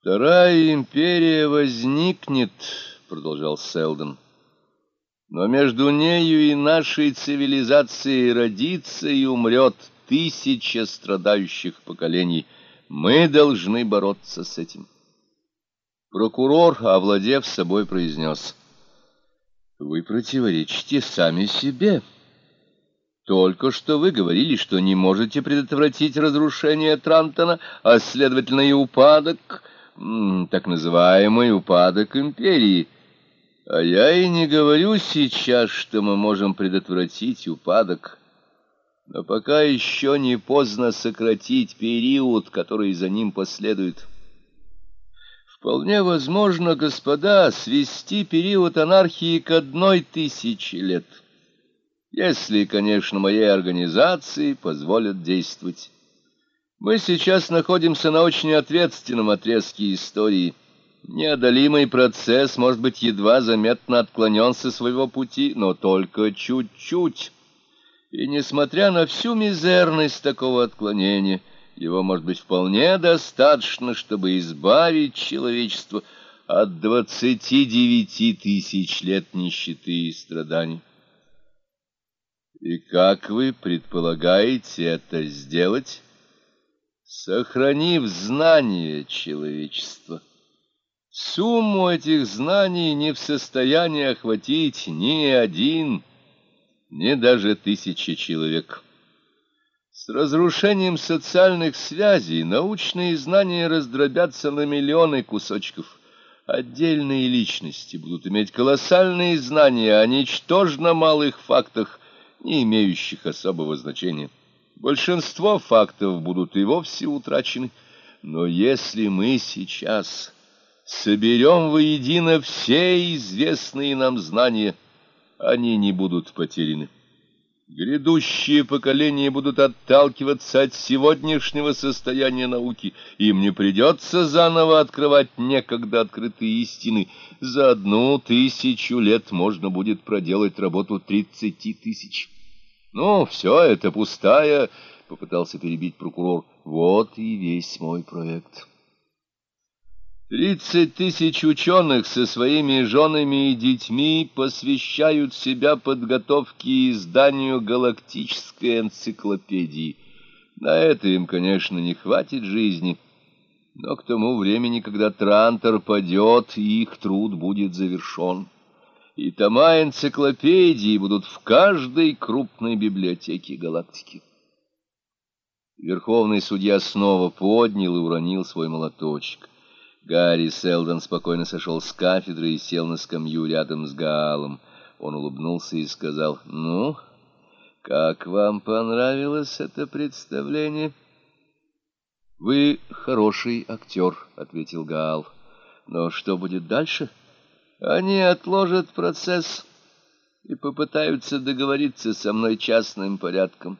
Вторая империя возникнет, продолжал Селдон. Но между нею и нашей цивилизацией родится и умрет тысяча страдающих поколений. Мы должны бороться с этим. Прокурор, овладев собой, произнес. Вы противоречите сами себе. Только что вы говорили, что не можете предотвратить разрушение Трантона, а, следовательно, и упадок так называемый упадок империи. А я и не говорю сейчас, что мы можем предотвратить упадок. Но пока еще не поздно сократить период, который за ним последует. Вполне возможно, господа, свести период анархии к одной тысячи лет. Если, конечно, моей организации позволят действовать. Мы сейчас находимся на очень ответственном отрезке истории. Неодолимый процесс, может быть, едва заметно отклонен со своего пути, но только чуть-чуть. И несмотря на всю мизерность такого отклонения, его может быть вполне достаточно, чтобы избавить человечество от двадцати девяти тысяч лет нищеты и страданий. И как вы предполагаете это сделать? Сохранив знания человечества. Сумму этих знаний не в состоянии охватить ни один, ни даже тысячи человек. С разрушением социальных связей научные знания раздробятся на миллионы кусочков. Отдельные личности будут иметь колоссальные знания о ничтожно малых фактах, не имеющих особого значения. Большинство фактов будут и вовсе утрачены. Но если мы сейчас соберем воедино все известные нам знания, они не будут потеряны. Грядущие поколения будут отталкиваться от сегодняшнего состояния науки. Им не придется заново открывать некогда открытые истины. За одну тысячу лет можно будет проделать работу тридцати тысяч. Ну, все это пустая, попытался перебить прокурор. Вот и весь мой проект. Тридцать тысяч ученых со своими женами и детьми посвящают себя подготовке изданию галактической энциклопедии. На это им, конечно, не хватит жизни, но к тому времени, когда Трантор падет, их труд будет завершен и тома энциклопедии будут в каждой крупной библиотеке галактики. Верховный судья снова поднял и уронил свой молоточек. Гарри Селдон спокойно сошел с кафедры и сел на скамью рядом с Гаалом. Он улыбнулся и сказал, «Ну, как вам понравилось это представление?» «Вы хороший актер», — ответил Гаал. «Но что будет дальше?» Они отложат процесс и попытаются договориться со мной частным порядком.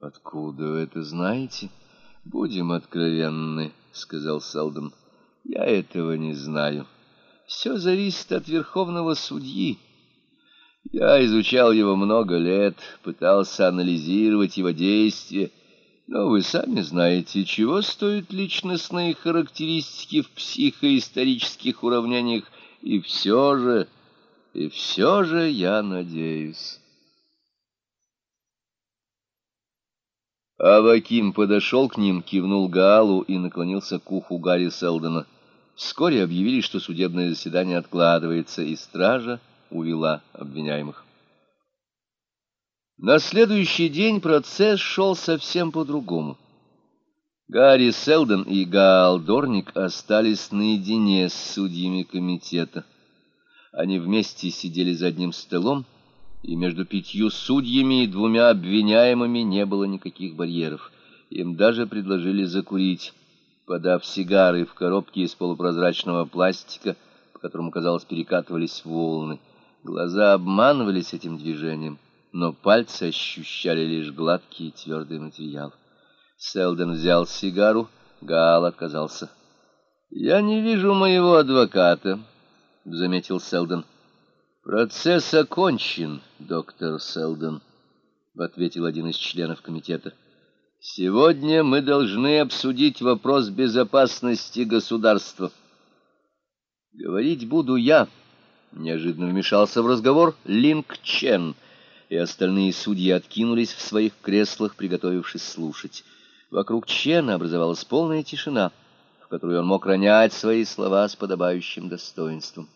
Откуда вы это знаете? Будем откровенны, сказал Салден. Я этого не знаю. Все зависит от верховного судьи. Я изучал его много лет, пытался анализировать его действия, но вы сами знаете, чего стоят личностные характеристики в психоисторических уравнениях и все же, и все же я надеюсь. Аваким подошел к ним, кивнул Гаалу и наклонился к уху Гарри Селдона. Вскоре объявили, что судебное заседание откладывается, и стража увела обвиняемых. На следующий день процесс шел совсем по-другому. Гарри Селдон и Гаал Дорник остались наедине с судьями комитета. Они вместе сидели за одним столом, и между пятью судьями и двумя обвиняемыми не было никаких барьеров. Им даже предложили закурить, подав сигары в коробке из полупрозрачного пластика, по которому, казалось, перекатывались волны. Глаза обманывались этим движением, но пальцы ощущали лишь гладкий и твердый материал. Селден взял сигару, Гаал отказался. «Я не вижу моего адвоката», — заметил Селден. «Процесс окончен, доктор Селден», — ответил один из членов комитета. Сегодня мы должны обсудить вопрос безопасности государства. Говорить буду я. Неожиданно вмешался в разговор Линк Чен, и остальные судьи откинулись в своих креслах, приготовившись слушать. Вокруг Чена образовалась полная тишина, в которой он мог ронять свои слова с подобающим достоинством.